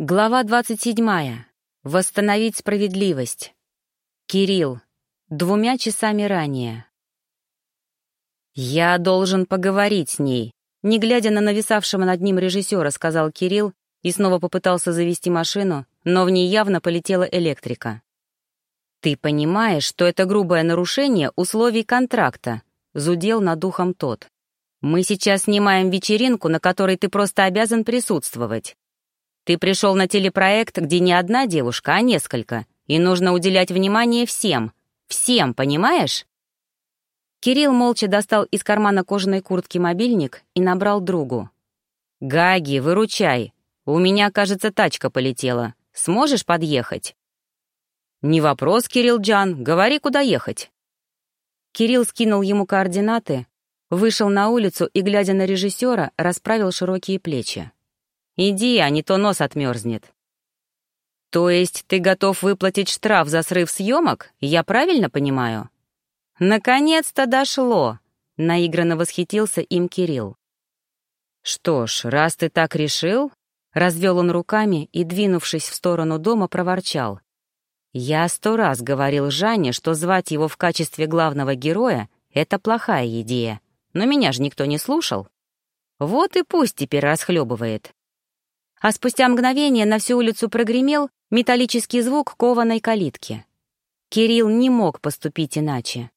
Глава 27. Восстановить справедливость. Кирилл. Двумя часами ранее. «Я должен поговорить с ней», — не глядя на нависавшего над ним режиссера, сказал Кирилл и снова попытался завести машину, но в ней явно полетела электрика. «Ты понимаешь, что это грубое нарушение условий контракта», — зудел над духом тот. «Мы сейчас снимаем вечеринку, на которой ты просто обязан присутствовать. Ты пришел на телепроект, где не одна девушка, а несколько, и нужно уделять внимание всем. Всем, понимаешь? Кирилл молча достал из кармана кожаной куртки мобильник и набрал другу. «Гаги, выручай. У меня, кажется, тачка полетела. Сможешь подъехать?» «Не вопрос, Кирилл Джан. Говори, куда ехать». Кирилл скинул ему координаты, вышел на улицу и, глядя на режиссера, расправил широкие плечи. Иди, а не то нос отмерзнет. То есть ты готов выплатить штраф за срыв съемок? Я правильно понимаю? Наконец-то дошло! Наигранно восхитился им Кирилл. Что ж, раз ты так решил, развел он руками и, двинувшись в сторону дома, проворчал. Я сто раз говорил Жанне, что звать его в качестве главного героя — это плохая идея, но меня же никто не слушал. Вот и пусть теперь расхлебывает а спустя мгновение на всю улицу прогремел металлический звук кованой калитки. Кирилл не мог поступить иначе.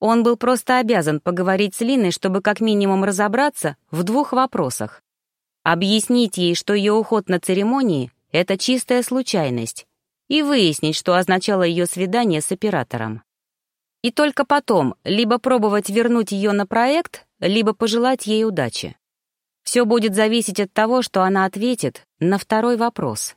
Он был просто обязан поговорить с Линой, чтобы как минимум разобраться в двух вопросах. Объяснить ей, что ее уход на церемонии — это чистая случайность, и выяснить, что означало ее свидание с оператором. И только потом либо пробовать вернуть ее на проект, либо пожелать ей удачи. Все будет зависеть от того, что она ответит на второй вопрос.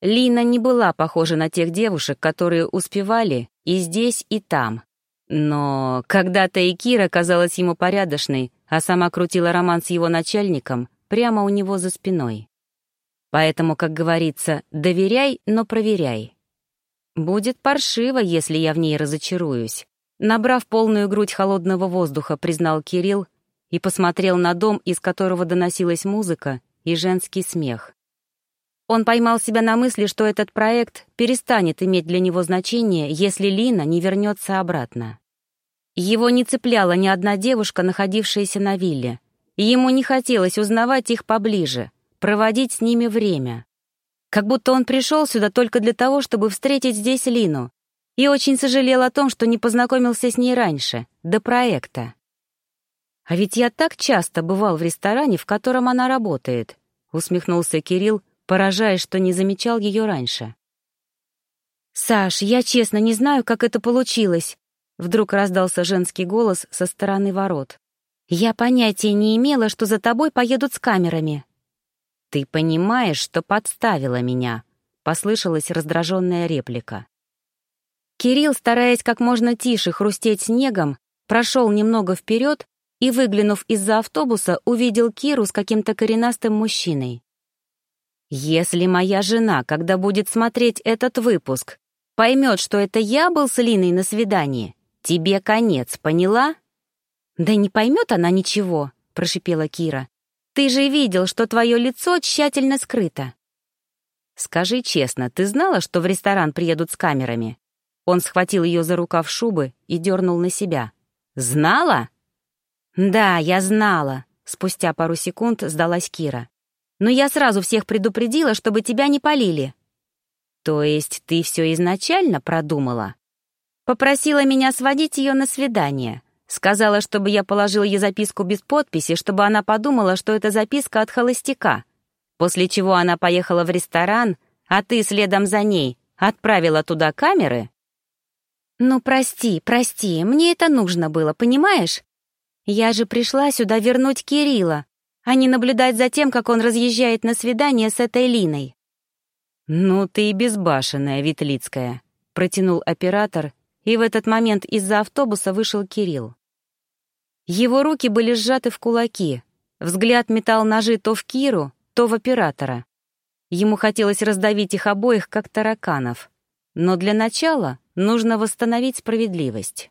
Лина не была похожа на тех девушек, которые успевали и здесь, и там. Но когда-то и Кира казалась ему порядочной, а сама крутила роман с его начальником прямо у него за спиной. Поэтому, как говорится, доверяй, но проверяй. Будет паршиво, если я в ней разочаруюсь. Набрав полную грудь холодного воздуха, признал Кирилл, и посмотрел на дом, из которого доносилась музыка и женский смех. Он поймал себя на мысли, что этот проект перестанет иметь для него значение, если Лина не вернется обратно. Его не цепляла ни одна девушка, находившаяся на вилле, и ему не хотелось узнавать их поближе, проводить с ними время. Как будто он пришел сюда только для того, чтобы встретить здесь Лину, и очень сожалел о том, что не познакомился с ней раньше, до проекта. «А ведь я так часто бывал в ресторане, в котором она работает», — усмехнулся Кирилл, поражаясь, что не замечал ее раньше. «Саш, я честно не знаю, как это получилось», — вдруг раздался женский голос со стороны ворот. «Я понятия не имела, что за тобой поедут с камерами». «Ты понимаешь, что подставила меня», — послышалась раздраженная реплика. Кирилл, стараясь как можно тише хрустеть снегом, прошел немного вперед и, выглянув из-за автобуса, увидел Киру с каким-то коренастым мужчиной. «Если моя жена, когда будет смотреть этот выпуск, поймет, что это я был с Линой на свидании, тебе конец, поняла?» «Да не поймет она ничего», — прошипела Кира. «Ты же видел, что твое лицо тщательно скрыто». «Скажи честно, ты знала, что в ресторан приедут с камерами?» Он схватил ее за рукав шубы и дернул на себя. «Знала?» «Да, я знала», — спустя пару секунд сдалась Кира. «Но я сразу всех предупредила, чтобы тебя не полили». «То есть ты все изначально продумала?» Попросила меня сводить ее на свидание. Сказала, чтобы я положил ей записку без подписи, чтобы она подумала, что это записка от холостяка. После чего она поехала в ресторан, а ты следом за ней отправила туда камеры? «Ну, прости, прости, мне это нужно было, понимаешь? Я же пришла сюда вернуть Кирилла, а не наблюдать за тем, как он разъезжает на свидание с этой Линой. «Ну ты и безбашенная, Ветлицкая», — протянул оператор, и в этот момент из-за автобуса вышел Кирилл. Его руки были сжаты в кулаки, взгляд метал ножи то в Киру, то в оператора. Ему хотелось раздавить их обоих, как тараканов. Но для начала нужно восстановить справедливость.